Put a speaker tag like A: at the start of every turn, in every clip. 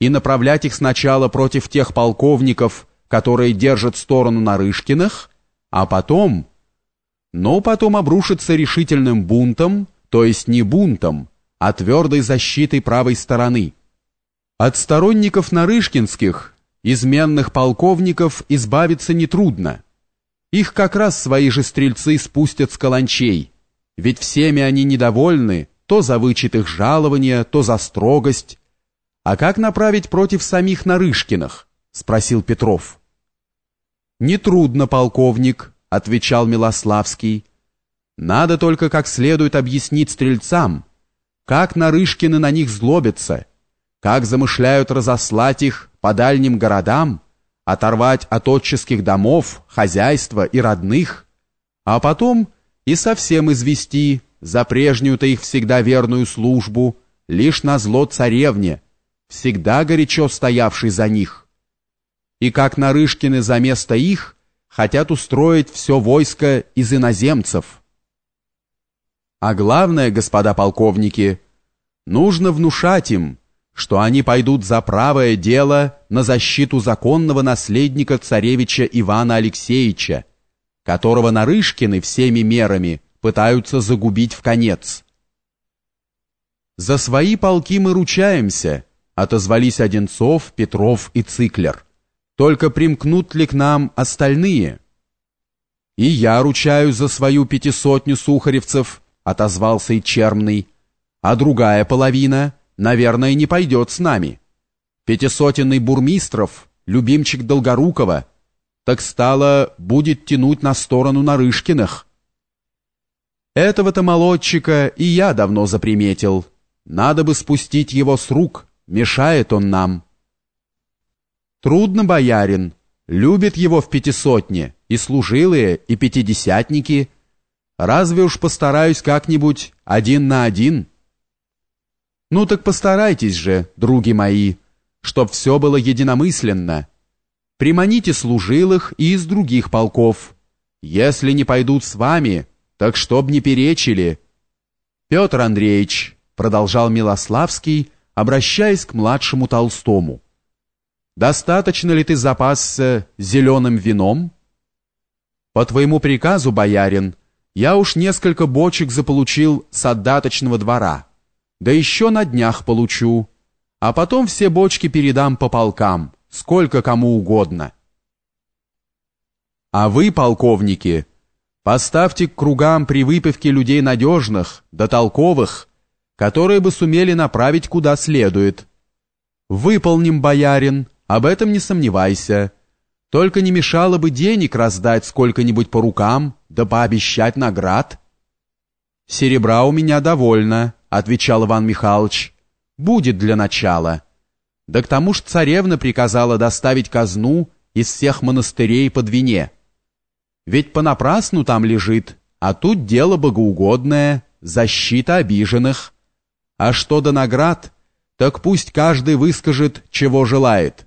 A: и направлять их сначала против тех полковников, которые держат сторону Нарышкиных, а потом... Но потом обрушиться решительным бунтом, то есть не бунтом, а твердой защитой правой стороны. От сторонников Нарышкинских, изменных полковников, избавиться нетрудно. Их как раз свои же стрельцы спустят с каланчей, ведь всеми они недовольны, то за вычет их жалования, то за строгость. А как направить против самих Нарышкиных? спросил Петров. Нетрудно, полковник, отвечал Милославский. Надо только как следует объяснить стрельцам, как Нарышкины на них злобятся, как замышляют разослать их по дальним городам, оторвать от отческих домов, хозяйства и родных, а потом и совсем извести за прежнюю-то их всегда верную службу, лишь на зло царевне, всегда горячо стоявшей за них. И как Нарышкины за место их хотят устроить все войско из иноземцев. А главное, господа полковники, нужно внушать им, что они пойдут за правое дело на защиту законного наследника царевича Ивана Алексеевича, которого Нарышкины всеми мерами пытаются загубить в конец. «За свои полки мы ручаемся», — отозвались Одинцов, Петров и Циклер. «Только примкнут ли к нам остальные?» «И я ручаюсь за свою пятисотню сухаревцев», — отозвался и Чермный. «А другая половина, наверное, не пойдет с нами. Пятисотенный Бурмистров, любимчик Долгорукова, так стало, будет тянуть на сторону Нарышкиных». Этого-то молодчика и я давно заприметил. Надо бы спустить его с рук, мешает он нам. Трудно, боярин, любит его в пятисотне, и служилые, и пятидесятники. Разве уж постараюсь как-нибудь один на один? Ну так постарайтесь же, други мои, чтоб все было единомысленно. Приманите служилых и из других полков. Если не пойдут с вами, так чтоб не перечили. Петр Андреевич, продолжал Милославский, обращаясь к младшему Толстому. Достаточно ли ты запасся зеленым вином? По твоему приказу, боярин, я уж несколько бочек заполучил с отдаточного двора. Да еще на днях получу. А потом все бочки передам по полкам, сколько кому угодно. А вы, полковники, Поставьте к кругам при выпивке людей надежных, да которые бы сумели направить куда следует. Выполним, боярин, об этом не сомневайся. Только не мешало бы денег раздать сколько-нибудь по рукам, да пообещать наград. Серебра у меня довольно, отвечал Иван Михайлович. Будет для начала. Да к тому ж царевна приказала доставить казну из всех монастырей под вине. Ведь понапрасну там лежит, а тут дело богоугодное, защита обиженных. А что до наград, так пусть каждый выскажет, чего желает.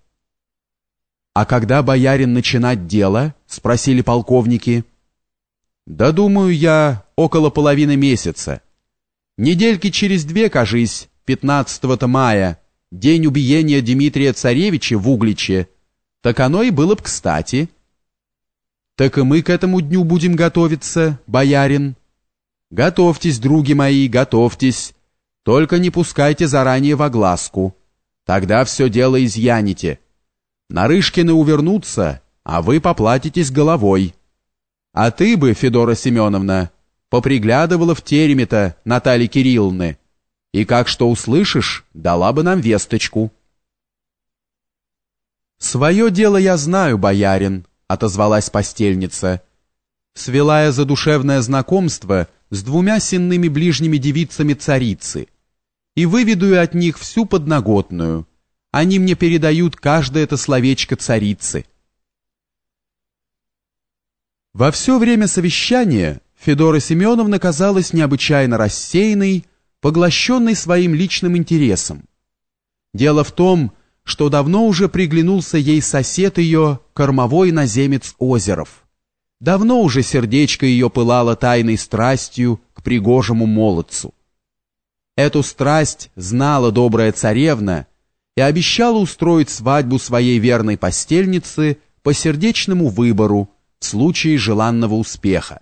A: А когда боярин начинать дело, спросили полковники. Да думаю я, около половины месяца. Недельки через две, кажись, 15 мая, день убиения Дмитрия Царевича в Угличе, так оно и было б кстати. Так и мы к этому дню будем готовиться, боярин. Готовьтесь, други мои, готовьтесь. Только не пускайте заранее в огласку. Тогда все дело изъяните. Нарышкины увернутся, а вы поплатитесь головой. А ты бы, Федора Семеновна, поприглядывала в тереме-то Натальи Кирилловны, и как что услышишь, дала бы нам весточку. «Свое дело я знаю, боярин», отозвалась постельница. Свела я задушевное знакомство с двумя сенными ближними девицами царицы и выведу от них всю подноготную. Они мне передают каждое это словечко царицы. Во все время совещания Федора Семеновна казалась необычайно рассеянной, поглощенной своим личным интересом. Дело в том, что давно уже приглянулся ей сосед ее, кормовой наземец Озеров. Давно уже сердечко ее пылало тайной страстью к пригожему молодцу. Эту страсть знала добрая царевна, и обещала устроить свадьбу своей верной постельницы по сердечному выбору в случае желанного успеха